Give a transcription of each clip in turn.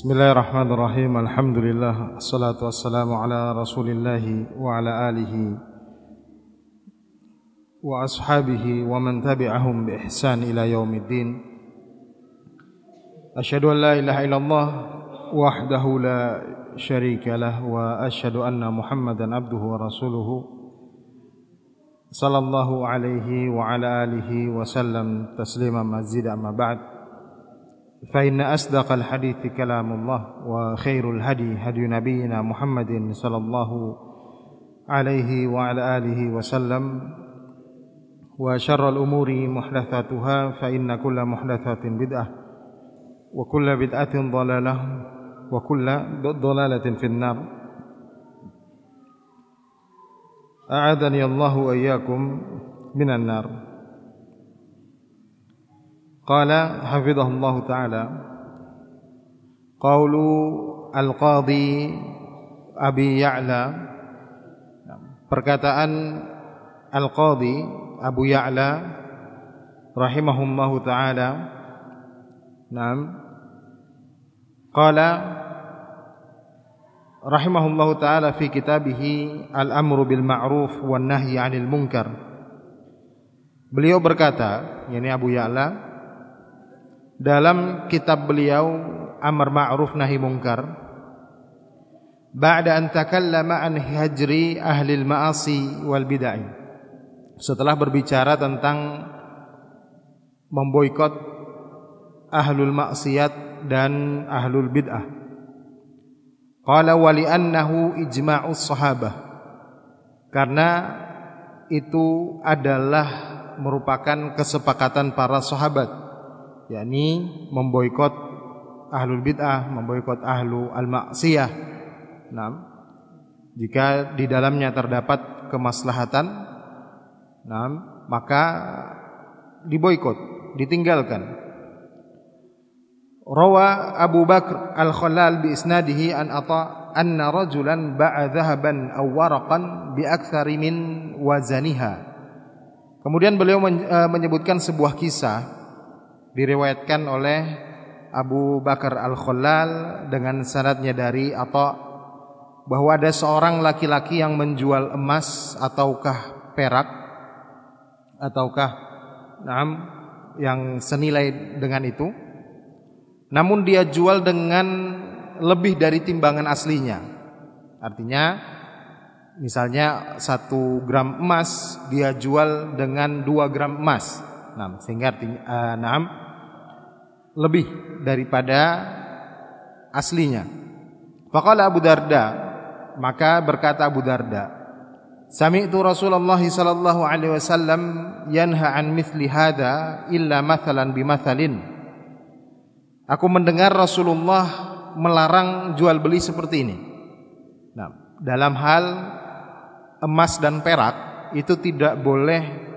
بسم الله الرحمن الرحيم الحمد لله الصلاة والسلام على رسول الله وعلى آله وأصحابه ومن تبعهم بإحسان إلى يوم الدين أشهد أن لا إله إلا الله وحده لا شريك له وأشهد أن محمدا عبده ورسوله صلى الله عليه وعلى آله وسلم تسليما مزيدا أما بعد فإن أصدق الحديث كلام الله وخير الهدي هدي نبينا محمد صلى الله عليه وعلى آله وسلم وشر الأمور محدثاتها فإن كل محدثات بدعة وكل بدعة ضلالة وكل ضلالة في النار. أعاذني الله وإياكم من النار. قال حفظه الله تعالى قول القاضي أبي يعلى perkataan القاضي أبو يعلى رحمه الله تعالى نعم قال رحمه الله تعالى في كتابه الأمر بالمعروف والنهي عن المنكر. beliau berkata ini yani Abu dalam kitab beliau Amar Ma'ruf Nahi Munkar ba'da an takallama an hajri ahli al-ma'asi wal bid'ah. Setelah berbicara tentang memboikot ahlul maksiat dan ahlul bid'ah. Qala wa li'annahu ijma'us sahabah. Karena itu adalah merupakan kesepakatan para sahabat yakni memboikot ahlul bid'ah, memboikot ahlu al-maksiyah. Nah, jika di dalamnya terdapat kemaslahatan, nah, maka diboikot, ditinggalkan. Rawa Abu Bakr Al-Khalal bi isnadihi an ata anna rajulan ba'a dhahaban aw waraqan bi aktsari min wazaniha. Kemudian beliau eh, menyebutkan sebuah kisah diriwayatkan oleh Abu Bakar Al-Khalal dengan sanadnya dari atau bahwa ada seorang laki-laki yang menjual emas ataukah perak ataukah nam yang senilai dengan itu. Namun dia jual dengan lebih dari timbangan aslinya. Artinya misalnya satu gram emas dia jual dengan dua gram emas nah, sehingga artinya uh, nah, lebih daripada aslinya. Faqala Abu Darda, maka berkata Abu Darda, Sami'tu Rasulullah sallallahu alaihi wasallam yanha an mithli hadha illa mathalan bimathalin. Aku mendengar Rasulullah melarang jual beli seperti ini. Nah, dalam hal emas dan perak itu tidak boleh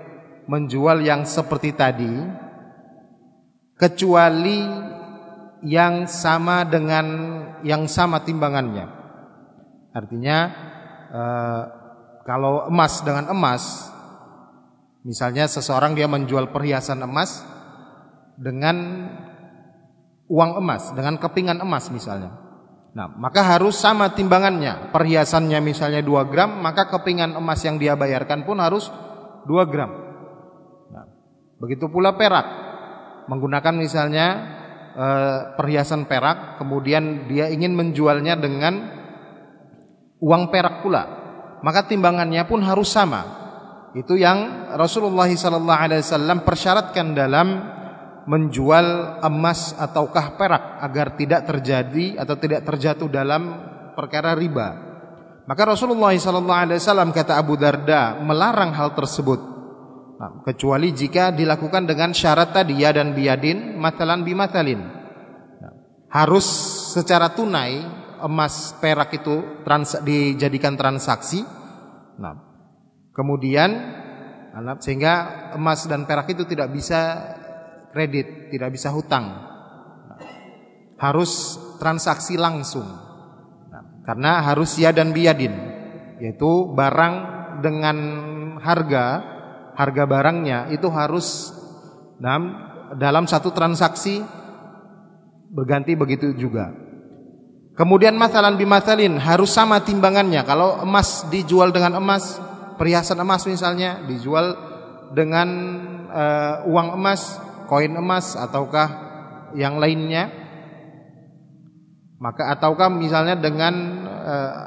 menjual yang seperti tadi kecuali yang sama dengan yang sama timbangannya. Artinya eh, kalau emas dengan emas, misalnya seseorang dia menjual perhiasan emas dengan uang emas, dengan kepingan emas misalnya. Nah, maka harus sama timbangannya. Perhiasannya misalnya 2 gram, maka kepingan emas yang dia bayarkan pun harus 2 gram. Begitu pula perak menggunakan misalnya e, perhiasan perak, kemudian dia ingin menjualnya dengan uang perak pula, maka timbangannya pun harus sama. Itu yang Rasulullah SAW persyaratkan dalam menjual emas ataukah perak agar tidak terjadi atau tidak terjatuh dalam perkara riba. Maka Rasulullah SAW kata Abu Darda melarang hal tersebut Nah, kecuali jika dilakukan dengan syarat tadi ya dan biadin matalan bimatalin. Nah, harus secara tunai emas perak itu trans, dijadikan transaksi. Nah, kemudian nah, sehingga emas dan perak itu tidak bisa kredit, tidak bisa hutang. Nah, harus transaksi langsung. Nah, karena harus ya dan biadin, yaitu barang dengan harga harga barangnya itu harus dalam, dalam satu transaksi berganti begitu juga. Kemudian masalan bimathalin harus sama timbangannya. Kalau emas dijual dengan emas, perhiasan emas misalnya dijual dengan uh, uang emas, koin emas ataukah yang lainnya. Maka ataukah misalnya dengan uh,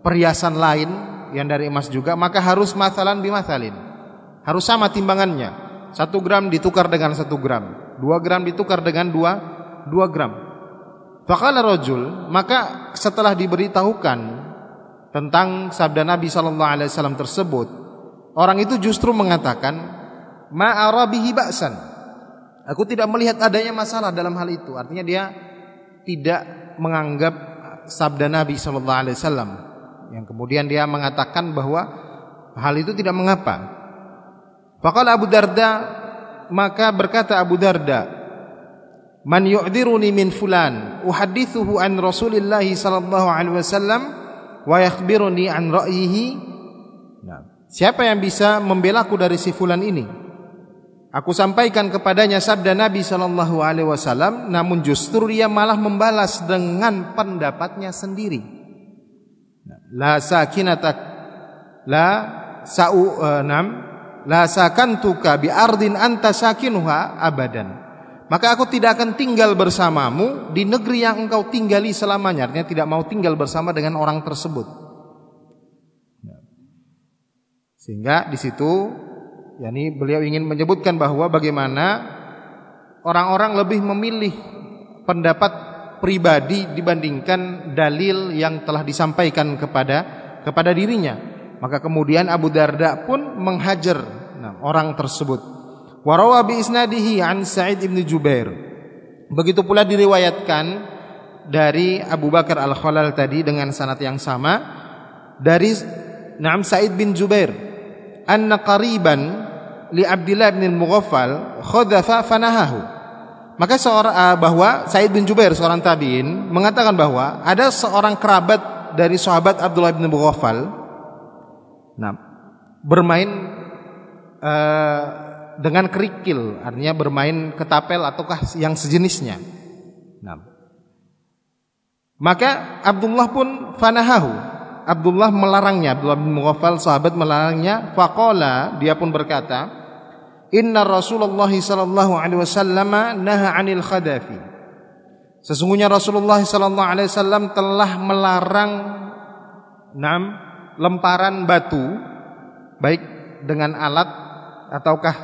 perhiasan lain yang dari emas juga, maka harus masalan bimathalin. Harus sama timbangannya. Satu gram ditukar dengan satu gram, dua gram ditukar dengan dua dua gram. Faqala rajul, maka setelah diberitahukan tentang sabda Nabi sallallahu alaihi wasallam tersebut, orang itu justru mengatakan, "Ma arabihi ba'san." Aku tidak melihat adanya masalah dalam hal itu. Artinya dia tidak menganggap sabda Nabi sallallahu alaihi wasallam yang kemudian dia mengatakan bahwa hal itu tidak mengapa. Faqala Abu Darda, maka berkata Abu Darda, Man yu'diruni min fulan uhaddithuhu an Rasulillah sallallahu alaihi wasallam wa yakhbiruni an ra'yihi. Nah, siapa yang bisa membelaku dari si fulan ini? Aku sampaikan kepadanya sabda Nabi sallallahu alaihi wasallam namun justru dia malah membalas dengan pendapatnya sendiri. La sakinatak la sa'u uh, nam la sakantuka bi ardin anta sakinuha abadan maka aku tidak akan tinggal bersamamu di negeri yang engkau tinggali selamanya. Artinya tidak mau tinggal bersama dengan orang tersebut. Sehingga di situ yakni beliau ingin menyebutkan bahwa bagaimana orang-orang lebih memilih pendapat pribadi dibandingkan dalil yang telah disampaikan kepada kepada dirinya. Maka kemudian Abu Darda pun menghajar nah, orang tersebut. Warawa bi isnadihi an Sa'id ibn Jubair. Begitu pula diriwayatkan dari Abu Bakar Al-Khalal tadi dengan sanad yang sama dari Naam Sa'id bin Jubair anna qariban li Abdullah bin Al-Mughaffal khadafa fanahahu. Maka seorang uh, bahwa Sa'id bin Jubair seorang tabi'in mengatakan bahwa ada seorang kerabat dari sahabat Abdullah bin Mughaffal nah bermain uh, dengan kerikil, artinya bermain ketapel ataukah yang sejenisnya. Nah. Maka Abdullah pun fanahahu. Abdullah melarangnya, Abdullah bin Mughaffal sahabat melarangnya. Faqala, dia pun berkata, "Inna Rasulullah sallallahu alaihi wasallam naha 'anil khadafi." Sesungguhnya Rasulullah sallallahu alaihi wasallam telah melarang enam lemparan batu baik dengan alat ataukah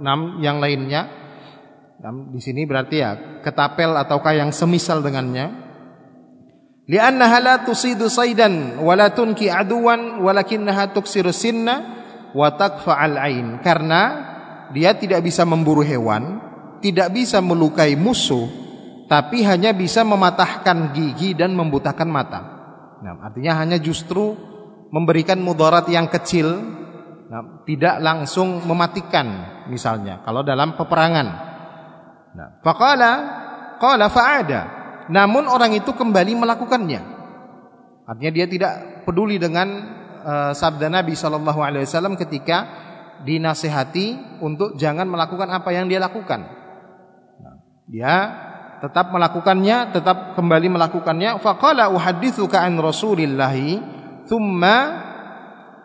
enam yang lainnya. Enam, di sini berarti ya ketapel ataukah yang semisal dengannya. Li'annaha la tusidu saydan wa la tunki aduwan walakinnaha tuksiru sinna wa takfa'al ain. Karena dia tidak bisa memburu hewan, tidak bisa melukai musuh, tapi hanya bisa mematahkan gigi dan membutakan mata. Nah, artinya hanya justru memberikan mudarat yang kecil nah, tidak langsung mematikan misalnya kalau dalam peperangan. Nah, faqala qala fa'ada. Namun orang itu kembali melakukannya. Artinya dia tidak peduli dengan uh, sabda Nabi sallallahu alaihi wasallam ketika dinasehati untuk jangan melakukan apa yang dia lakukan. Nah, dia tetap melakukannya, tetap kembali melakukannya. Faqala uhadditsuka an Rasulillahi thumma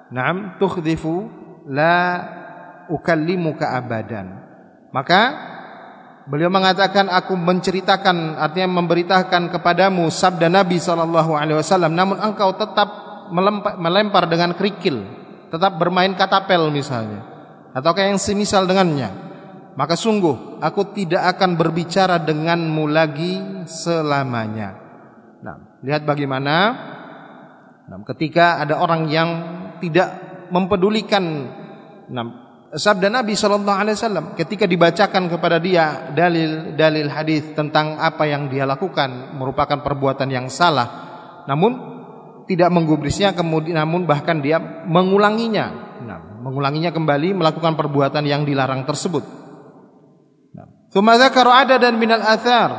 Naam tukhdifu la ukallimuka abadan. Maka beliau mengatakan aku menceritakan artinya memberitakan kepadamu sabda Nabi sallallahu alaihi wasallam namun engkau tetap melempar, melempar dengan kerikil, tetap bermain katapel misalnya atau kayak yang semisal dengannya. Maka sungguh aku tidak akan berbicara denganmu lagi selamanya. Nah, lihat bagaimana nah, ketika ada orang yang tidak mempedulikan nah, sabda Nabi Shallallahu Alaihi Wasallam ketika dibacakan kepada dia dalil-dalil hadis tentang apa yang dia lakukan merupakan perbuatan yang salah, namun tidak menggubrisnya kemudian namun bahkan dia mengulanginya, nah, mengulanginya kembali melakukan perbuatan yang dilarang tersebut. Thumma ada dan minal athar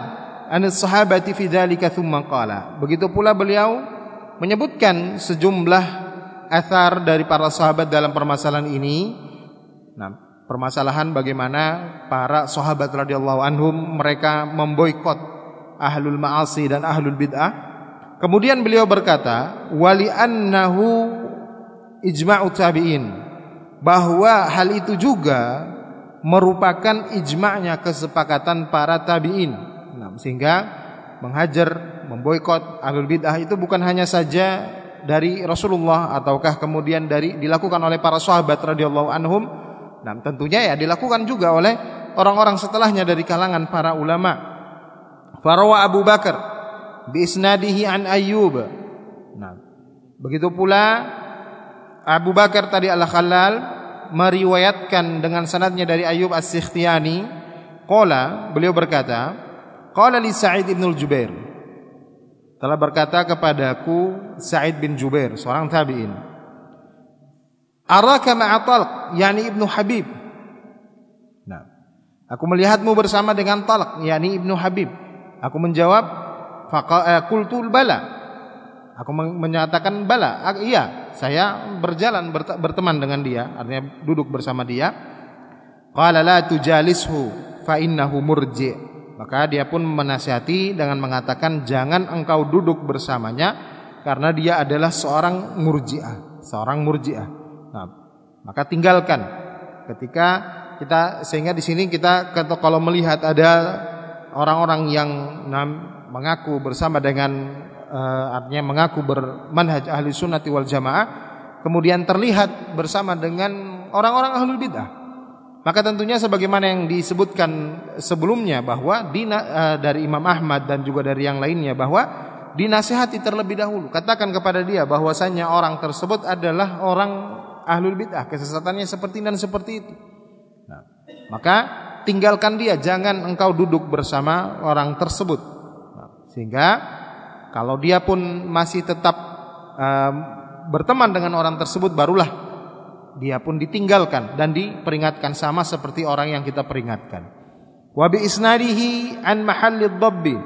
an sahabati fi dzalika thumma qala. Begitu pula beliau menyebutkan sejumlah athar dari para sahabat dalam permasalahan ini. Nah, permasalahan bagaimana para sahabat radhiyallahu anhum mereka memboikot ahlul ma'asi dan ahlul bid'ah. Kemudian beliau berkata, wali annahu ijma'u tabi'in. Bahwa hal itu juga merupakan ijma'nya kesepakatan para tabi'in. Nah, sehingga menghajar, memboikot ahlul bid'ah itu bukan hanya saja dari Rasulullah ataukah kemudian dari dilakukan oleh para sahabat radhiyallahu anhum. Nah, tentunya ya dilakukan juga oleh orang-orang setelahnya dari kalangan para ulama. Farawa Abu Bakar bi isnadihi an Ayyub. Nah, begitu pula Abu Bakar tadi Al-Khalal meriwayatkan dengan sanadnya dari Ayyub As-Sikhtiyani qala beliau berkata qala li Sa'id bin Al-Jubair telah berkata kepadaku Sa'id bin Jubair seorang tabi'in Araka ma'a Talq yani Ibnu Habib Nah aku melihatmu bersama dengan Talq yani Ibnu Habib aku menjawab faqultul bala Aku menyatakan bala, iya, saya berjalan berteman dengan dia, artinya duduk bersama dia. Qala la tujalishu fa innahu murji. Maka dia pun menasihati dengan mengatakan jangan engkau duduk bersamanya karena dia adalah seorang murji'ah, seorang murji'ah. Nah, maka tinggalkan. Ketika kita sehingga di sini kita kalau melihat ada orang-orang yang mengaku bersama dengan uh, artinya mengaku bermanhaj ahli sunnati wal jamaah kemudian terlihat bersama dengan orang-orang ahlul bid'ah maka tentunya sebagaimana yang disebutkan sebelumnya bahwa di, uh, dari Imam Ahmad dan juga dari yang lainnya bahwa dinasihati terlebih dahulu. Katakan kepada dia bahwasanya orang tersebut adalah orang ahlul bid'ah kesesatannya seperti dan seperti itu. Nah, maka tinggalkan dia jangan engkau duduk bersama orang tersebut. Nah, sehingga kalau dia pun masih tetap uh, berteman dengan orang tersebut barulah dia pun ditinggalkan dan diperingatkan sama seperti orang yang kita peringatkan. Wa bi isnadihi an mahalli dhabbi.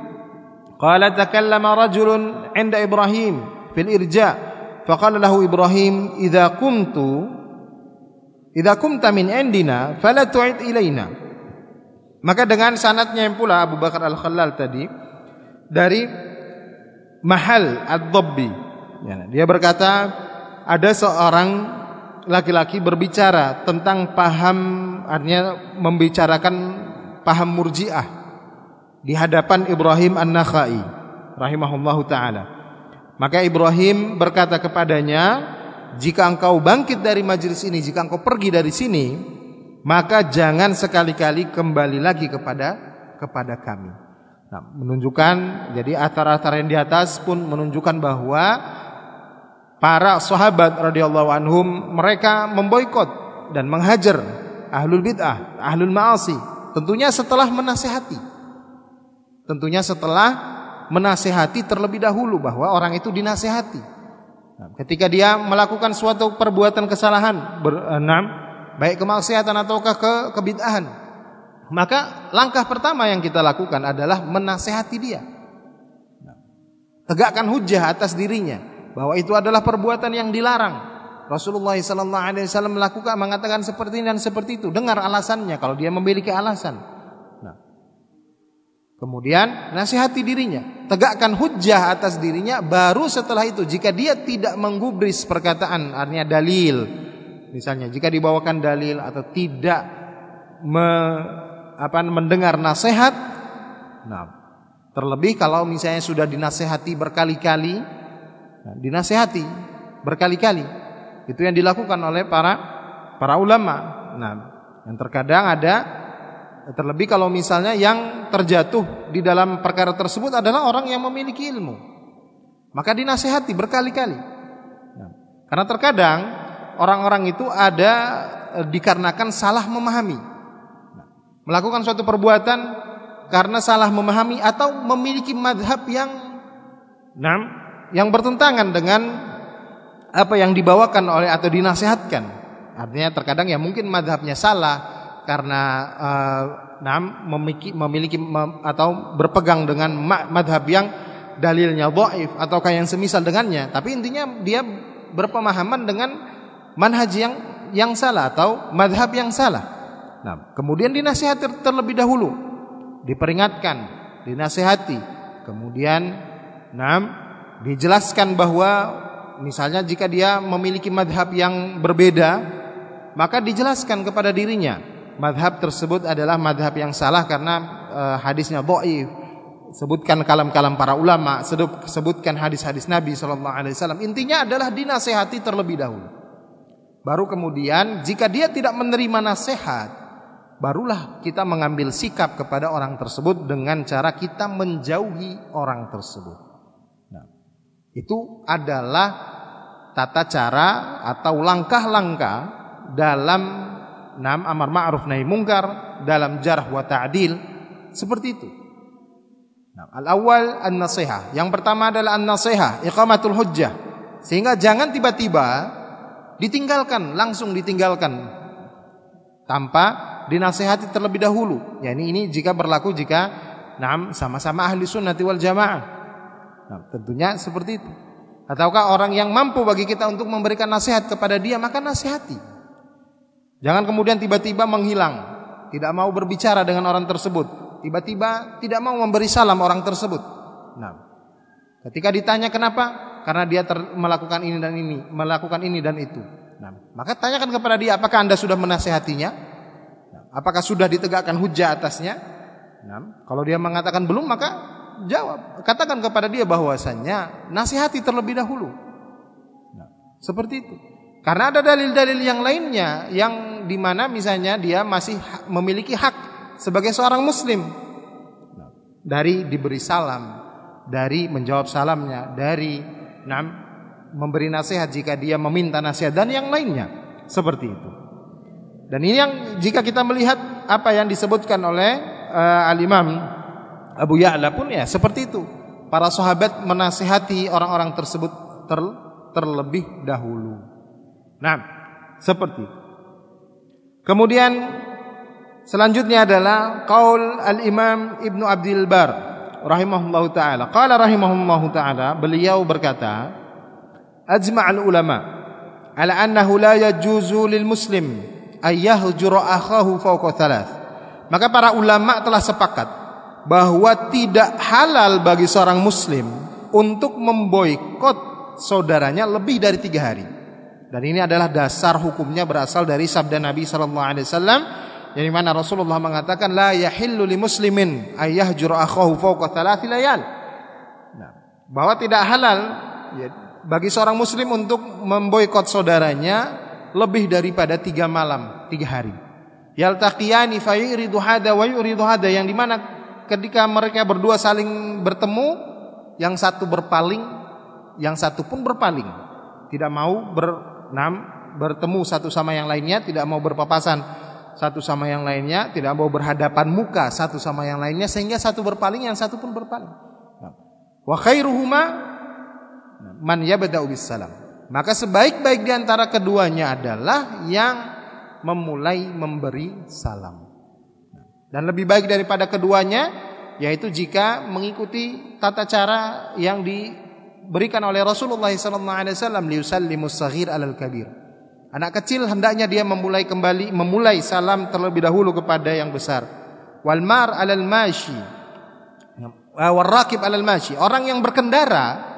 Qala takallama rajulun 'inda Ibrahim fil irja' faqala lahu Ibrahim idza qumtu idza qumta min indina fala tu'id ilaina. Maka dengan sanatnya yang pula Abu Bakar Al-Khalal tadi dari Mahal Ad-Dabbi. Ya, dia berkata ada seorang laki-laki berbicara tentang paham artinya membicarakan paham Murji'ah di hadapan Ibrahim An-Nakhai rahimahullahu taala. Maka Ibrahim berkata kepadanya, "Jika engkau bangkit dari majelis ini, jika engkau pergi dari sini, maka jangan sekali-kali kembali lagi kepada kepada kami." Nah, menunjukkan jadi atar-atar yang di atas pun menunjukkan bahwa para sahabat radhiyallahu anhum mereka memboikot dan menghajar ahlul bid'ah, ahlul ma'asi. Tentunya setelah menasehati. Tentunya setelah menasehati terlebih dahulu bahwa orang itu dinasehati. Nah, ketika dia melakukan suatu perbuatan kesalahan, berenam, baik kemaksiatan ataukah ke kebid'ahan, maka langkah pertama yang kita lakukan adalah menasehati dia. Tegakkan hujah atas dirinya bahwa itu adalah perbuatan yang dilarang. Rasulullah sallallahu alaihi wasallam melakukan mengatakan seperti ini dan seperti itu. Dengar alasannya kalau dia memiliki alasan. Nah. Kemudian nasihati dirinya, tegakkan hujah atas dirinya baru setelah itu jika dia tidak menggubris perkataan artinya dalil. Misalnya jika dibawakan dalil atau tidak me apa mendengar nasihat. Nah, terlebih kalau misalnya sudah dinasehati berkali-kali, nah, dinasehati berkali-kali. Itu yang dilakukan oleh para para ulama. Nah, yang terkadang ada terlebih kalau misalnya yang terjatuh di dalam perkara tersebut adalah orang yang memiliki ilmu. Maka dinasehati berkali-kali. Nah, karena terkadang orang-orang itu ada eh, dikarenakan salah memahami melakukan suatu perbuatan karena salah memahami atau memiliki madhab yang enam yang bertentangan dengan apa yang dibawakan oleh atau dinasehatkan. Artinya terkadang ya mungkin madhabnya salah karena uh, enam memiliki, memiliki mem, atau berpegang dengan madhab yang dalilnya dhaif ataukah yang semisal dengannya. Tapi intinya dia berpemahaman dengan manhaj yang yang salah atau madhab yang salah. Nah, kemudian dinasihati terlebih dahulu, diperingatkan, dinasihati, kemudian enam dijelaskan bahwa misalnya jika dia memiliki madhab yang berbeda maka dijelaskan kepada dirinya madhab tersebut adalah madhab yang salah karena uh, hadisnya dhaif. Sebutkan kalam-kalam para ulama sebutkan hadis-hadis Nabi sallallahu alaihi wasallam. Intinya adalah dinasehati terlebih dahulu. Baru kemudian jika dia tidak menerima nasihat barulah kita mengambil sikap kepada orang tersebut dengan cara kita menjauhi orang tersebut itu adalah tata cara atau langkah-langkah dalam enam amar ma'ruf nahi mungkar dalam jarh wa ta'dil seperti itu. Nah, al-awwal an-nasihah. Yang pertama adalah an-nasihah, iqamatul hujjah. Sehingga jangan tiba-tiba ditinggalkan, langsung ditinggalkan tanpa dinasihati terlebih dahulu. Ya ini ini jika berlaku jika nam sama-sama ahli sunnati wal jamaah. Nah, tentunya seperti itu. Ataukah orang yang mampu bagi kita untuk memberikan nasihat kepada dia, maka nasihati. Jangan kemudian tiba-tiba menghilang, tidak mau berbicara dengan orang tersebut, tiba-tiba tidak mau memberi salam orang tersebut. Nah, ketika ditanya kenapa? Karena dia melakukan ini dan ini, melakukan ini dan itu. Nah, maka tanyakan kepada dia apakah Anda sudah menasehatinya? Nah, apakah sudah ditegakkan hujah atasnya? Nah, kalau dia mengatakan belum maka jawab, katakan kepada dia bahwasanya nasihati terlebih dahulu. Nah, seperti itu. Karena ada dalil-dalil yang lainnya yang di mana misalnya dia masih memiliki hak sebagai seorang muslim dari diberi salam, dari menjawab salamnya, dari nam, memberi nasihat jika dia meminta nasihat dan yang lainnya seperti itu. Dan ini yang jika kita melihat apa yang disebutkan oleh uh, al-Imam Abu Ya'la pun ya seperti itu. Para sahabat menasihati orang-orang tersebut ter, terlebih dahulu. Nah, seperti Kemudian selanjutnya adalah qaul al-Imam Ibnu Abdul Bar rahimahullahu taala. Qala rahimahullahu taala, beliau berkata, ajma'al ulama ala annahu la yajuzu lil muslim ay yahjura akhahu fawqa thalath. Maka para ulama telah sepakat bahwa tidak halal bagi seorang muslim untuk memboikot saudaranya lebih dari tiga hari. Dan ini adalah dasar hukumnya berasal dari sabda Nabi sallallahu alaihi wasallam yang mana Rasulullah mengatakan la yahillu li muslimin ayyahjura akhahu fawqa thalathi layal. Nah, bahwa tidak halal ya, bagi seorang muslim untuk memboikot saudaranya lebih daripada tiga malam, tiga hari. Yaltaqiyani fa yuridu hada wa yuridu hada yang di mana ketika mereka berdua saling bertemu, yang satu berpaling, yang satu pun berpaling. Tidak mau ber, enam bertemu satu sama yang lainnya, tidak mau berpapasan satu sama yang lainnya, tidak mau berhadapan muka satu sama yang lainnya sehingga satu berpaling yang satu pun berpaling. Wa khairuhuma man yabda'u bis salam. Maka sebaik-baik di antara keduanya adalah yang memulai memberi salam. Dan lebih baik daripada keduanya yaitu jika mengikuti tata cara yang di diberikan oleh Rasulullah wasallam liusallimus saghir alal kabir. Anak kecil hendaknya dia memulai kembali memulai salam terlebih dahulu kepada yang besar. Wal mar alal mashi. Wal rakib alal mashi. Orang yang berkendara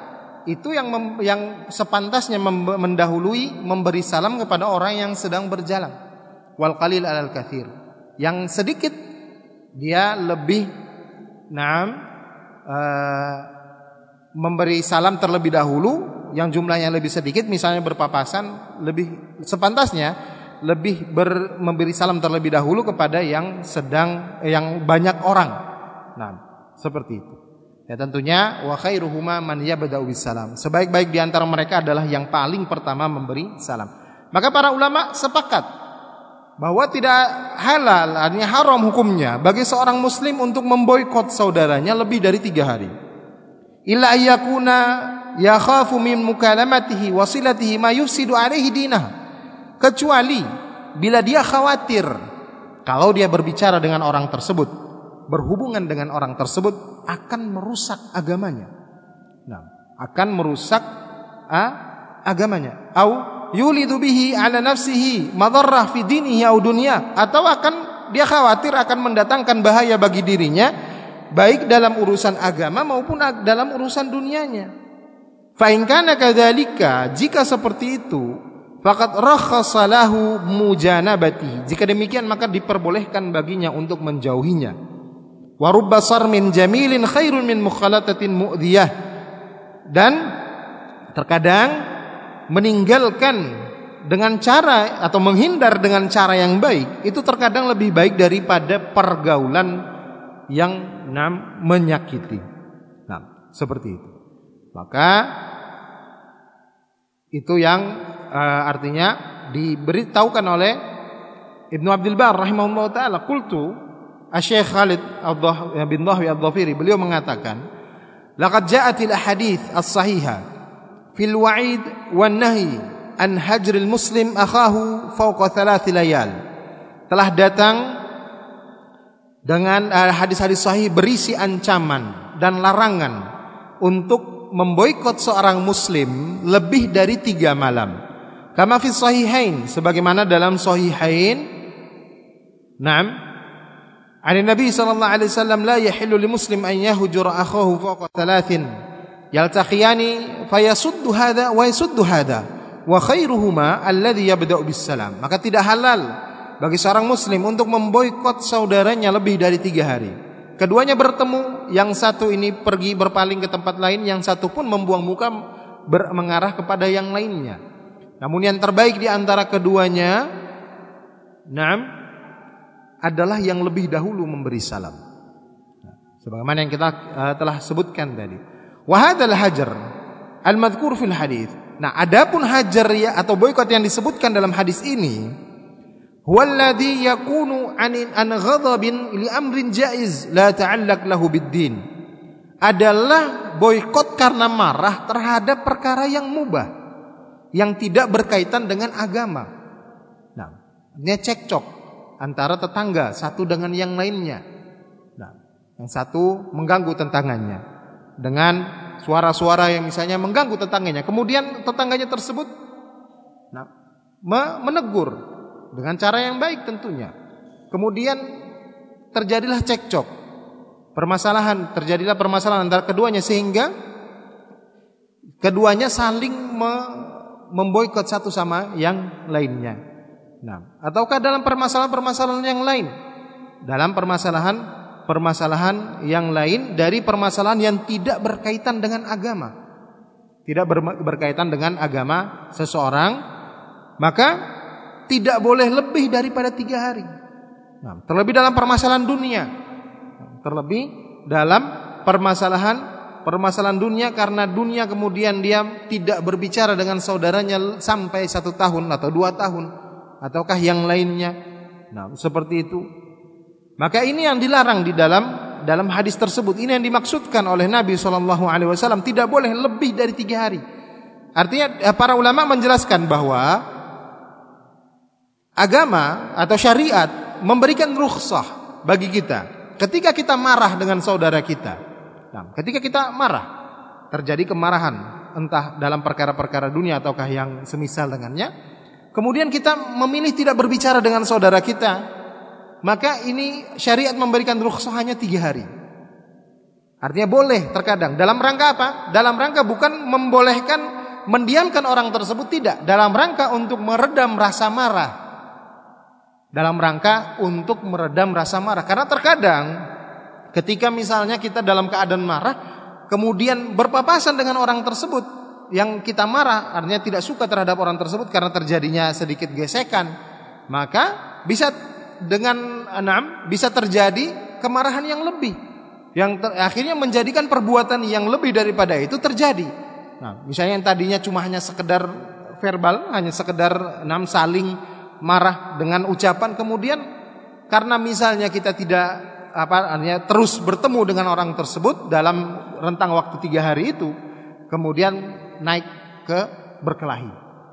itu yang mem, yang sepantasnya mem, mendahului memberi salam kepada orang yang sedang berjalan. Wal qalil alal kathir. Yang sedikit dia lebih naam uh, memberi salam terlebih dahulu yang jumlahnya lebih sedikit misalnya berpapasan lebih sepantasnya lebih ber, memberi salam terlebih dahulu kepada yang sedang yang banyak orang. Nah, seperti itu. Ya tentunya wa khairuhuma man yabda'u salam. Sebaik-baik di antara mereka adalah yang paling pertama memberi salam. Maka para ulama sepakat bahwa tidak halal, artinya haram hukumnya bagi seorang muslim untuk memboikot saudaranya lebih dari tiga hari. Illa ayyakuna yakhafu min mukalamatihi wasilatihi ma yufsidu alaihi dinah. Kecuali bila dia khawatir kalau dia berbicara dengan orang tersebut berhubungan dengan orang tersebut akan merusak agamanya. Nah akan merusak ah, agamanya. Au yulidu bihi ala nafsihi madarrah fi dinihi au dunya atau akan dia khawatir akan mendatangkan bahaya bagi dirinya baik dalam urusan agama maupun dalam urusan dunianya. Fa in kana kadzalika, jika seperti itu, faqad rakhasa lahu mujanabati. Jika demikian maka diperbolehkan baginya untuk menjauhinya. Wa rubba sarmin jamilin khairun min mukhalatatin mu'diyah. Dan terkadang meninggalkan dengan cara atau menghindar dengan cara yang baik itu terkadang lebih baik daripada pergaulan yang nam menyakiti. Nah, seperti itu. Maka itu yang uh, artinya diberitahukan oleh Ibnu Abdul Bar rahimahullah taala qultu Asy-Syaikh Khalid bin Dhahwi Ad-Dhafiri beliau mengatakan laqad ja'atil ahadits as-sahihah fil wa'id wan nahi an hajril muslim akhahu fawqa thalath layal. Telah datang dengan eh, hadis-hadis sahih berisi ancaman dan larangan untuk memboikot seorang muslim lebih dari tiga malam. Kama fi sahihain sebagaimana dalam sahihain. Naam. Ani Nabi sallallahu alaihi wasallam la yahillu li muslim an yahjura akhahu fawqa thalathin yaltaqiyani fayasuddu hadha wa yasuddu hadha wa khairuhuma alladhi yabda'u bisalam. Maka tidak halal bagi seorang muslim untuk memboikot saudaranya lebih dari tiga hari. Keduanya bertemu, yang satu ini pergi berpaling ke tempat lain, yang satu pun membuang muka mengarah kepada yang lainnya. Namun yang terbaik di antara keduanya, enam adalah yang lebih dahulu memberi salam. Sebagaimana yang kita uh, telah sebutkan tadi. Wahadal hajar al-madhkur fil hadis Nah, adapun hajar ya atau boikot yang disebutkan dalam hadis ini, huwallazi yakunu anin an ghadabin li amrin jaiz la ta'allaq lahu bid-din. Adalah boikot karena marah terhadap perkara yang mubah yang tidak berkaitan dengan agama. Nah, ini cekcok antara tetangga satu dengan yang lainnya. Nah, yang satu mengganggu tentangannya dengan suara-suara yang misalnya mengganggu tetangganya. Kemudian tetangganya tersebut nah, menegur dengan cara yang baik tentunya. Kemudian terjadilah cekcok. Permasalahan, terjadilah permasalahan antara keduanya sehingga keduanya saling me, memboikot satu sama yang lainnya. Nah, ataukah dalam permasalahan-permasalahan yang lain? Dalam permasalahan permasalahan yang lain dari permasalahan yang tidak berkaitan dengan agama. Tidak berkaitan dengan agama seseorang, maka tidak boleh lebih daripada tiga hari. Nah, terlebih dalam permasalahan dunia, terlebih dalam permasalahan permasalahan dunia karena dunia kemudian dia tidak berbicara dengan saudaranya sampai satu tahun atau dua tahun ataukah yang lainnya. Nah, seperti itu maka ini yang dilarang di dalam dalam hadis tersebut. Ini yang dimaksudkan oleh Nabi Shallallahu Alaihi Wasallam tidak boleh lebih dari tiga hari. Artinya eh, para ulama menjelaskan bahwa agama atau syariat memberikan rukhsah bagi kita ketika kita marah dengan saudara kita. Nah, ketika kita marah terjadi kemarahan entah dalam perkara-perkara dunia ataukah yang semisal dengannya, kemudian kita memilih tidak berbicara dengan saudara kita maka ini syariat memberikan rukhsah hanya tiga hari. Artinya boleh terkadang. Dalam rangka apa? Dalam rangka bukan membolehkan mendiamkan orang tersebut tidak. Dalam rangka untuk meredam rasa marah. Dalam rangka untuk meredam rasa marah. Karena terkadang ketika misalnya kita dalam keadaan marah, kemudian berpapasan dengan orang tersebut yang kita marah, artinya tidak suka terhadap orang tersebut karena terjadinya sedikit gesekan, maka bisa dengan enam bisa terjadi kemarahan yang lebih. Yang ter, akhirnya menjadikan perbuatan yang lebih daripada itu terjadi. Nah, misalnya yang tadinya cuma hanya sekedar verbal, hanya sekedar enam saling marah dengan ucapan kemudian karena misalnya kita tidak apa artinya terus bertemu dengan orang tersebut dalam rentang waktu tiga hari itu kemudian naik ke berkelahi.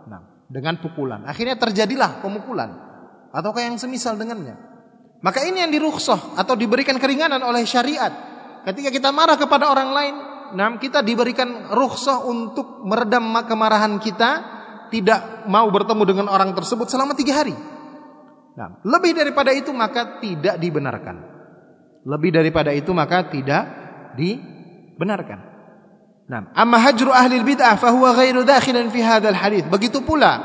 Nah, dengan pukulan. Akhirnya terjadilah pemukulan ataukah yang semisal dengannya. Maka ini yang dirukhsah atau diberikan keringanan oleh syariat. Ketika kita marah kepada orang lain, nah kita diberikan rukhsah untuk meredam kemarahan kita, tidak mau bertemu dengan orang tersebut selama tiga hari. Nah, lebih daripada itu maka tidak dibenarkan. Lebih daripada itu maka tidak dibenarkan. Nah, amma hajru ahli bid'ah fahuwa ghairu dakhilan fi hadzal hadis. Begitu pula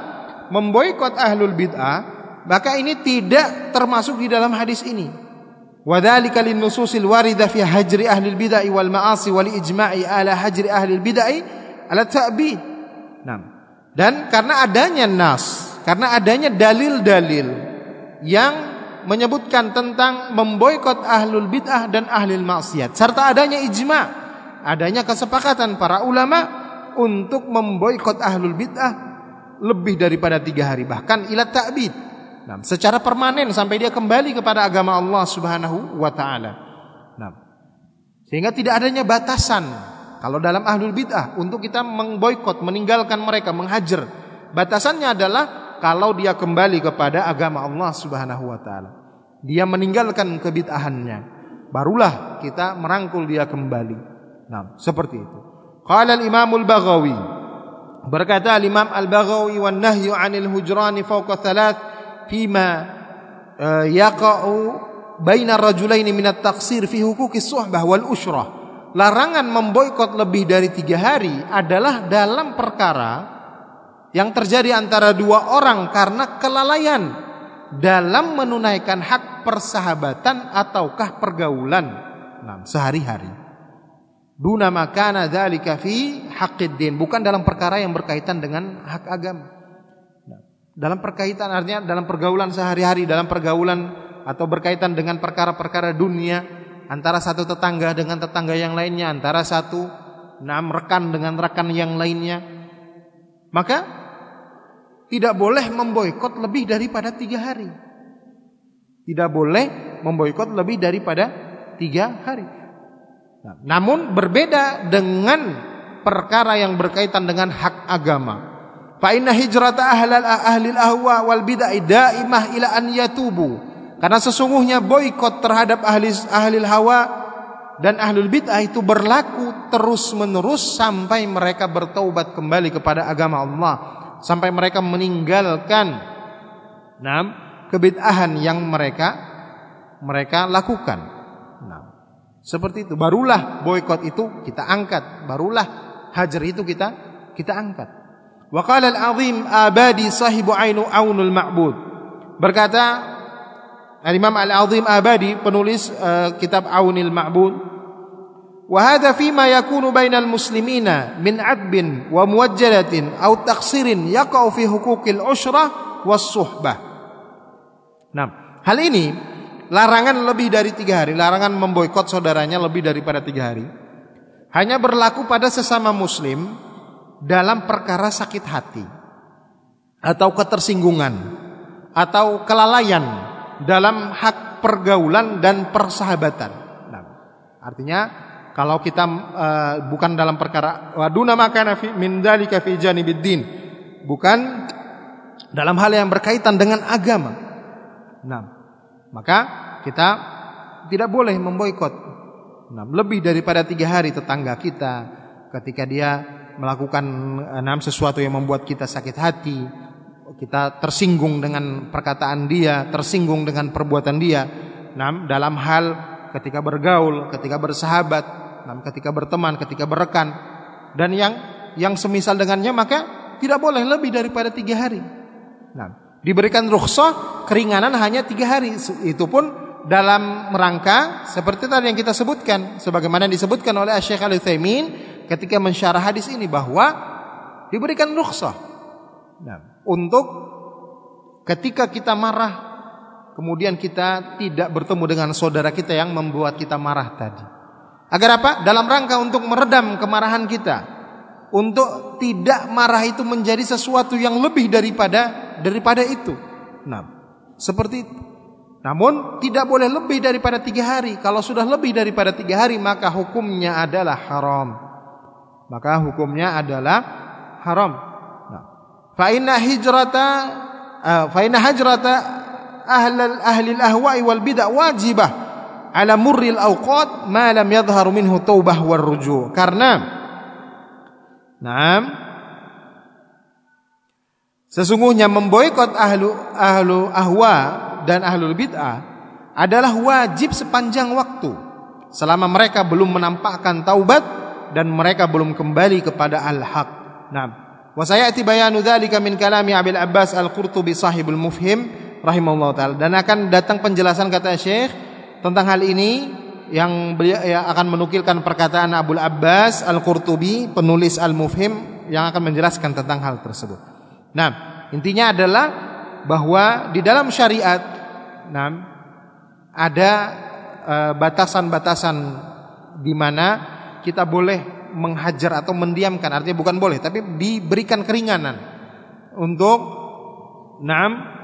memboikot ahlul bid'ah, maka ini tidak termasuk di dalam hadis ini. Wa dzalika lin nususil warida fi hajri ahli bid'ah wal ma'asi wal ijma'i ala hajri ahli bid'ah ala ta'bid. Nah, dan karena adanya nas, karena adanya dalil-dalil yang menyebutkan tentang memboikot ahlul bid'ah dan ahlul maksiat serta adanya ijma' adanya kesepakatan para ulama untuk memboikot ahlul bid'ah lebih daripada tiga hari bahkan ilat ta'bid nah, secara permanen sampai dia kembali kepada agama Allah Subhanahu wa taala. Nah, sehingga tidak adanya batasan kalau dalam ahlul bid'ah untuk kita memboikot, meninggalkan mereka, menghajar. Batasannya adalah kalau dia kembali kepada agama Allah Subhanahu wa taala. Dia meninggalkan kebid'ahannya, barulah kita merangkul dia kembali. Nah, seperti itu. Qala al-Imam al-Baghawi berkata al-Imam al-Baghawi wan nahyu 'anil hujrani fawqa thalath fima uh, yaqa'u baina rajulaini min at-taqsir fi huquqis suhbah wal ushrah. Larangan memboikot lebih dari tiga hari adalah dalam perkara yang terjadi antara dua orang karena kelalaian dalam menunaikan hak persahabatan ataukah pergaulan nah, sehari-hari. Duna makana dzalika fi haqqid din, bukan dalam perkara yang berkaitan dengan hak agama. Dalam perkaitan artinya dalam pergaulan sehari-hari, dalam pergaulan atau berkaitan dengan perkara-perkara dunia antara satu tetangga dengan tetangga yang lainnya, antara satu enam rekan dengan rekan yang lainnya. Maka tidak boleh memboikot lebih daripada tiga hari. Tidak boleh memboikot lebih daripada tiga hari. Nah, namun berbeda dengan perkara yang berkaitan dengan hak agama. Fa inna hijrata ahlal ahli ahwa wal bid'ah daimah ila an yatubu. Karena sesungguhnya boikot terhadap ahli ahli hawa dan ahlul bid'ah itu berlaku terus-menerus sampai mereka bertaubat kembali kepada agama Allah, sampai mereka meninggalkan enam kebid'ahan yang mereka mereka lakukan. Seperti itu. Barulah boykot itu kita angkat. Barulah hajar itu kita kita angkat. Wa qala al-azim Abadi sahibu ainu aunul ma'bud. Berkata Al-Imam Al-Azim Abadi penulis uh, kitab Aunil Ma'bud. Wa hadha fima yakunu bainal muslimina min adbin wa muwajjalatin aw taqsirin yaqa'u fi huquqil usrah was suhbah. Nah, hal ini larangan lebih dari tiga hari, larangan memboikot saudaranya lebih daripada tiga hari, hanya berlaku pada sesama muslim dalam perkara sakit hati atau ketersinggungan atau kelalaian dalam hak pergaulan dan persahabatan. Nah, artinya kalau kita uh, bukan dalam perkara waduna makana fi min dzalika fi janibiddin, bukan dalam hal yang berkaitan dengan agama. Nah, maka kita tidak boleh memboikot. Nah, lebih daripada tiga hari tetangga kita ketika dia melakukan enam sesuatu yang membuat kita sakit hati, kita tersinggung dengan perkataan dia, tersinggung dengan perbuatan dia. Nah, dalam hal ketika bergaul, ketika bersahabat, nah, ketika berteman, ketika berrekan, dan yang yang semisal dengannya maka tidak boleh lebih daripada tiga hari. Nah, Diberikan rukhsah keringanan hanya tiga hari. Itu pun dalam rangka seperti tadi yang kita sebutkan. Sebagaimana disebutkan oleh Syekh Al-Uthaymin ketika mensyarah hadis ini bahwa diberikan rukhsah. Nah, untuk ketika kita marah kemudian kita tidak bertemu dengan saudara kita yang membuat kita marah tadi. Agar apa? Dalam rangka untuk meredam kemarahan kita untuk tidak marah itu menjadi sesuatu yang lebih daripada daripada itu. Nah, seperti itu. Namun tidak boleh lebih daripada tiga hari. Kalau sudah lebih daripada tiga hari maka hukumnya adalah haram. Maka hukumnya adalah haram. Nah, fa inna hijrata uh, fa inna hajrata ahlal ahli al-ahwa'i wal bid'ah wajibah ala murril awqat ma lam yadhhar minhu taubah war ruju'. Karena Naam. Sesungguhnya memboikot ahlu ahlu ahwa dan ahlul bid'ah adalah wajib sepanjang waktu selama mereka belum menampakkan taubat dan mereka belum kembali kepada al-haq. Nah, wa sayati bayanu dzalika min kalami Abil Abbas Al-Qurtubi sahibul Mufhim rahimahullah taala dan akan datang penjelasan kata Syekh tentang hal ini yang beliau ya, akan menukilkan perkataan Abdul Abbas Al-Qurtubi penulis Al-Mufhim yang akan menjelaskan tentang hal tersebut. Nah, intinya adalah bahwa di dalam syariat nah, ada eh, batasan-batasan uh, di mana kita boleh menghajar atau mendiamkan artinya bukan boleh tapi diberikan keringanan untuk enam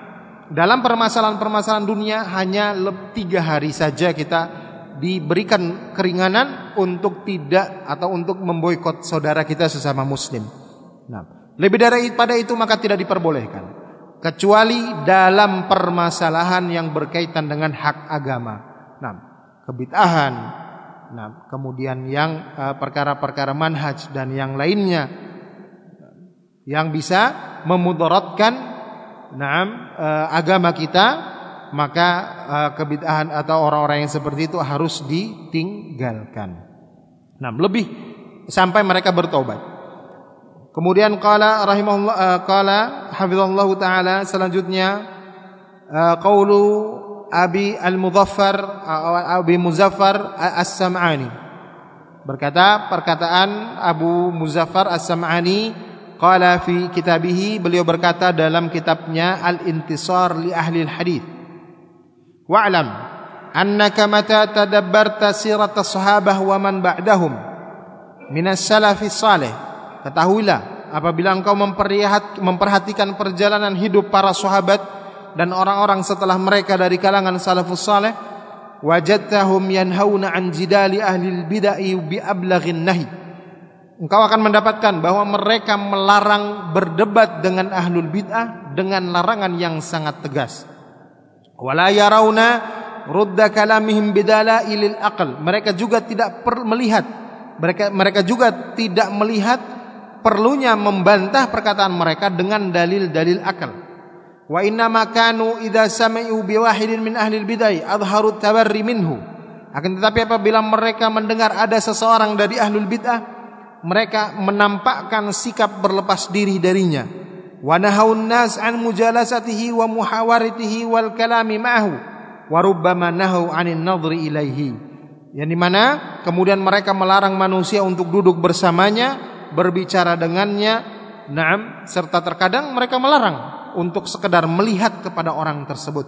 dalam permasalahan-permasalahan dunia hanya tiga hari saja kita diberikan keringanan untuk tidak atau untuk memboikot saudara kita sesama muslim. Nah, lebih dari pada itu maka tidak diperbolehkan kecuali dalam permasalahan yang berkaitan dengan hak agama. Nah, kebid'ahan, nah, kemudian yang eh, perkara-perkara manhaj dan yang lainnya yang bisa memudaratkan nah, uh, agama kita maka uh, kebid'ahan atau orang-orang yang seperti itu harus ditinggalkan. Nah, lebih sampai mereka bertobat. Kemudian qala rahimahullah qala hafizallah taala selanjutnya qaulu Abi Al-Muzaffar Abi Muzaffar As-Sam'ani berkata perkataan Abu Muzaffar As-Sam'ani qala fi kitabihi beliau berkata dalam kitabnya Al-Intisar li Ahli Al-Hadis Wa'lam annaka mata tadabbarta sirat sahabah wa man ba'dahum minas salafis salih. Ketahuilah apabila engkau memperhatikan perjalanan hidup para sahabat dan orang-orang setelah mereka dari kalangan salafus salih, wajadtahum yanhauna an jidali ahli bid'ah bi ablaghin nahi. Engkau akan mendapatkan bahwa mereka melarang berdebat dengan ahlul bid'ah dengan larangan yang sangat tegas. Wala yarawna rudda kalamihim bidalailil aql. Mereka juga tidak melihat mereka mereka juga tidak melihat perlunya membantah perkataan mereka dengan dalil-dalil akal wa inna makanu idza sami'u biwahidin min ahli bidai adharu tabarri minhu. Akan tetapi apabila mereka mendengar ada seseorang dari ahlul bid'ah mereka menampakkan sikap berlepas diri darinya. Wa nahawun nas an mujalasatihi wa muhawaratihi wal kalami ma'ahu wa rubbama nahaw 'anil nadri ilaihi. Yang di mana kemudian mereka melarang manusia untuk duduk bersamanya berbicara dengannya na'am serta terkadang mereka melarang untuk sekedar melihat kepada orang tersebut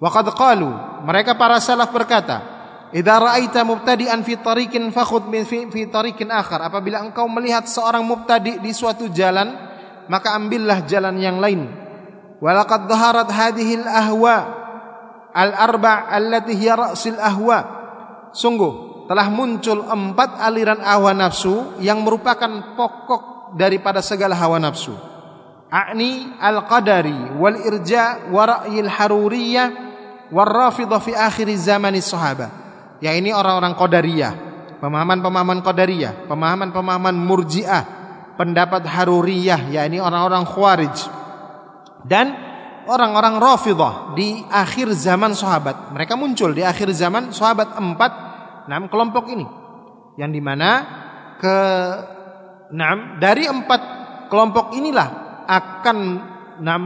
waqad qalu mereka para salaf berkata Idza ra'aita mubtadi'an fi tariqin fakhudh fi, fi tariqin akhar apabila engkau melihat seorang mubtadi di suatu jalan maka ambillah jalan yang lain. Walaqad dhaharat hadhil ahwa al-arba' allati hiya ra'sil ahwa. Sungguh telah muncul empat aliran hawa nafsu yang merupakan pokok daripada segala hawa nafsu. A'ni al-qadari wal irja wa ra'yil haruriyah wal rafidah fi akhir zaman sahabat. Ya ini orang-orang qadariyah, pemahaman-pemahaman qadariyah, pemahaman-pemahaman murji'ah pendapat Haruriyah yakni orang-orang Khawarij dan orang-orang Rafidah di akhir zaman sahabat. Mereka muncul di akhir zaman sahabat empat enam kelompok ini yang di mana ke enam dari empat kelompok inilah akan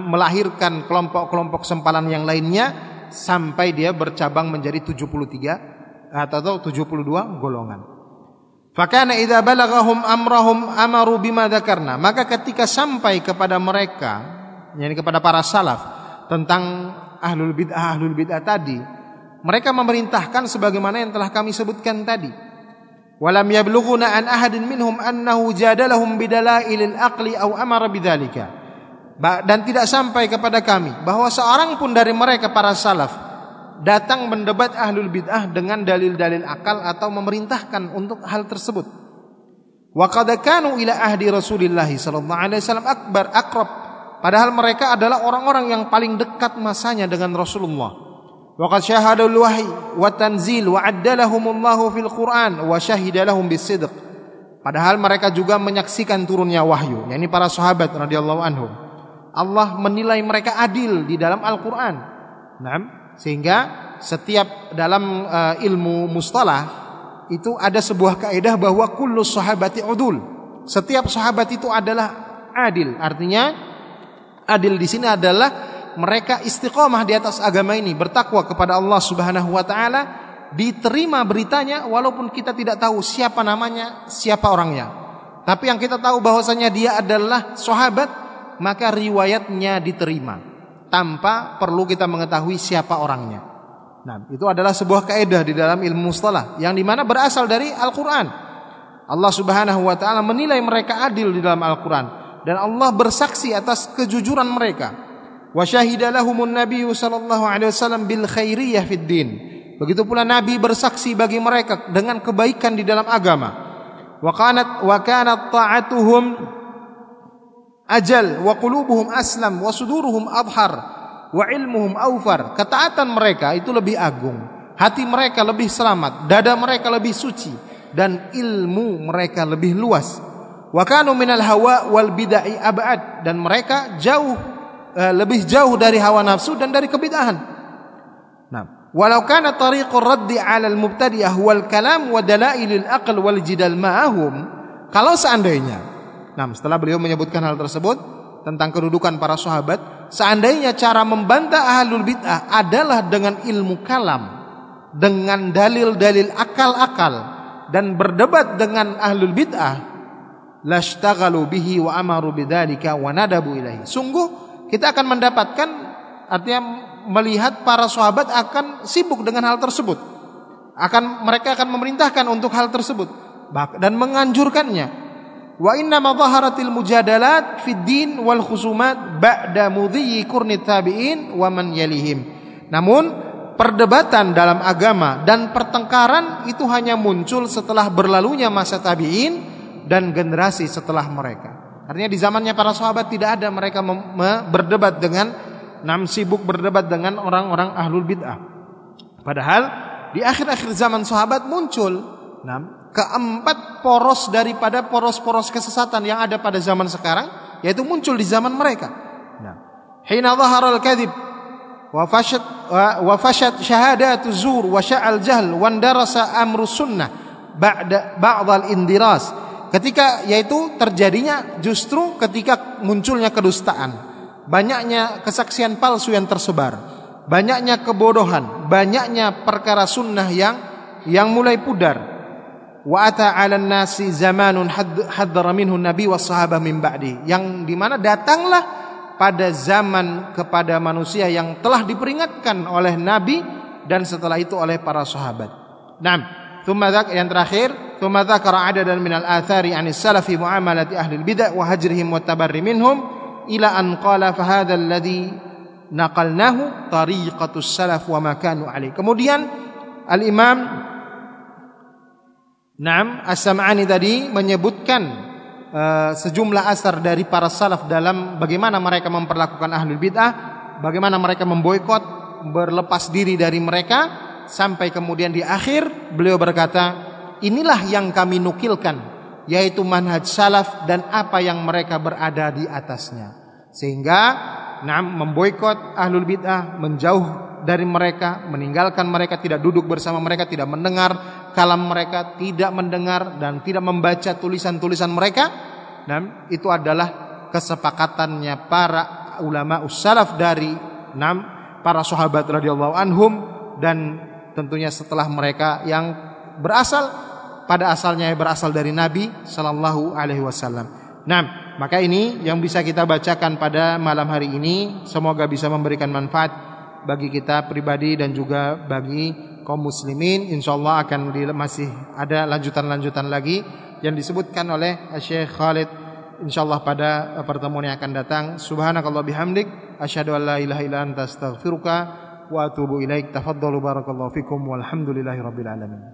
melahirkan kelompok-kelompok sempalan yang lainnya sampai dia bercabang menjadi 73 atau 72 golongan. Fakana idza balaghahum amrahum amaru bima dzakarna. Maka ketika sampai kepada mereka, yakni kepada para salaf tentang ahlul bid'ah ahlul bid'ah tadi, mereka memerintahkan sebagaimana yang telah kami sebutkan tadi. Walam yablughuna an ahadin minhum annahu jadalahum bidalailil aqli aw amara bidzalika. Dan tidak sampai kepada kami bahwa seorang pun dari mereka para salaf datang mendebat ahlul bid'ah dengan dalil-dalil akal atau memerintahkan untuk hal tersebut. Wa qad kanu ila ahdi Rasulillah sallallahu alaihi wasallam akbar akrab. Padahal mereka adalah orang-orang yang paling dekat masanya dengan Rasulullah. Qad syahadul wahyi wa tanzil wa addalahumullahu fil Qur'an wa syahida. Padahal mereka juga menyaksikan turunnya wahyu, yakni para sahabat radhiyallahu anhum. Allah menilai mereka adil di dalam Al-Qur'an. Naam. Sehingga setiap dalam uh, ilmu mustalah itu ada sebuah kaidah bahwa kullu sahabati udul. Setiap sahabat itu adalah adil. Artinya adil di sini adalah mereka istiqomah di atas agama ini, bertakwa kepada Allah Subhanahu wa taala, diterima beritanya walaupun kita tidak tahu siapa namanya, siapa orangnya. Tapi yang kita tahu bahwasanya dia adalah sahabat, maka riwayatnya diterima tanpa perlu kita mengetahui siapa orangnya. Nah, itu adalah sebuah kaidah di dalam ilmu mustalah yang di mana berasal dari Al-Qur'an. Allah Subhanahu wa taala menilai mereka adil di dalam Al-Qur'an dan Allah bersaksi atas kejujuran mereka. Wa syahida lahumun nabiyyu sallallahu alaihi wasallam bil khairiyah fid din. Begitu pula nabi bersaksi bagi mereka dengan kebaikan di dalam agama. Wa kanat wa kanat ta'atuhum ajal wa qulubuhum aslam wa suduruhum adhar wa ilmuhum aufar. Ketaatan mereka itu lebih agung. Hati mereka lebih selamat, dada mereka lebih suci dan ilmu mereka lebih luas. Wa kanu minal hawa wal bid'ah abad dan mereka jauh uh, lebih jauh dari hawa nafsu dan dari kebid'ahan. Nah, walau kana tariqur raddi 'ala al-mubtadi'ah wal kalam wa dalailil aql wal jidal ma'ahum, kalau seandainya Nah, setelah beliau menyebutkan hal tersebut tentang kedudukan para sahabat, seandainya cara membantah ahlul bid'ah adalah dengan ilmu kalam, dengan dalil-dalil akal-akal dan berdebat dengan ahlul bid'ah, lashtaghalu bihi wa amaru bidzalika wa nadabu ilaihi. Sungguh kita akan mendapatkan artinya melihat para sahabat akan sibuk dengan hal tersebut. Akan mereka akan memerintahkan untuk hal tersebut dan menganjurkannya Wa inna ma dhaharatil mujadalat fid din wal khusumat ba'da mudhi kurni tabi'in wa man yalihim. Namun perdebatan dalam agama dan pertengkaran itu hanya muncul setelah berlalunya masa tabi'in dan generasi setelah mereka. Artinya di zamannya para sahabat tidak ada mereka berdebat dengan nam sibuk berdebat dengan orang-orang ahlul bid'ah. Padahal di akhir-akhir zaman sahabat muncul nam keempat poros daripada poros-poros kesesatan yang ada pada zaman sekarang yaitu muncul di zaman mereka. Nah, hina dhahara al-kadhib wa fashat wa fashat syahadatu zur wa sya'al jahl wa darasa amru sunnah ba'da ba'd al-indiras. Ketika yaitu terjadinya justru ketika munculnya kedustaan, banyaknya kesaksian palsu yang tersebar, banyaknya kebodohan, banyaknya perkara sunnah yang yang mulai pudar. Wa ata 'alan nasi zamanun haddara minhu nabi was sahabah min ba'di. Yang di mana datanglah pada zaman kepada manusia yang telah diperingatkan oleh nabi dan setelah itu oleh para sahabat. Naam. Thumma yang terakhir, minal athari 'anis salafi muamalati ahli bidah wa hajrihim wa tabarri minhum ila an qala fa hadha alladhi naqalnahu tariqatus wa ma kanu alaihi. Kemudian Al-Imam Naam, As-Sam'ani tadi menyebutkan uh, sejumlah asar dari para salaf dalam bagaimana mereka memperlakukan ahlul bid'ah, bagaimana mereka memboikot, berlepas diri dari mereka sampai kemudian di akhir beliau berkata, "Inilah yang kami nukilkan, yaitu manhaj salaf dan apa yang mereka berada di atasnya." Sehingga naam memboikot ahlul bid'ah, menjauh dari mereka, meninggalkan mereka, tidak duduk bersama mereka, tidak mendengar kalam mereka, tidak mendengar dan tidak membaca tulisan-tulisan mereka. Dan itu adalah kesepakatannya para ulama ussalaf dari enam para sahabat radhiyallahu anhum dan tentunya setelah mereka yang berasal pada asalnya berasal dari Nabi sallallahu alaihi wasallam. Nah, maka ini yang bisa kita bacakan pada malam hari ini. Semoga bisa memberikan manfaat bagi kita pribadi dan juga bagi kaum muslimin. Insyaallah akan di, masih ada lanjutan-lanjutan lagi yang disebutkan oleh Syekh Khalid. Insyaallah pada pertemuan yang akan datang. Subhanakallah bihamdik. Asyhadu an la ilaha illa anta astaghfiruka wa atubu ilaik. Tafaddalu barakallahu fikum. Walhamdulillahi rabbil alamin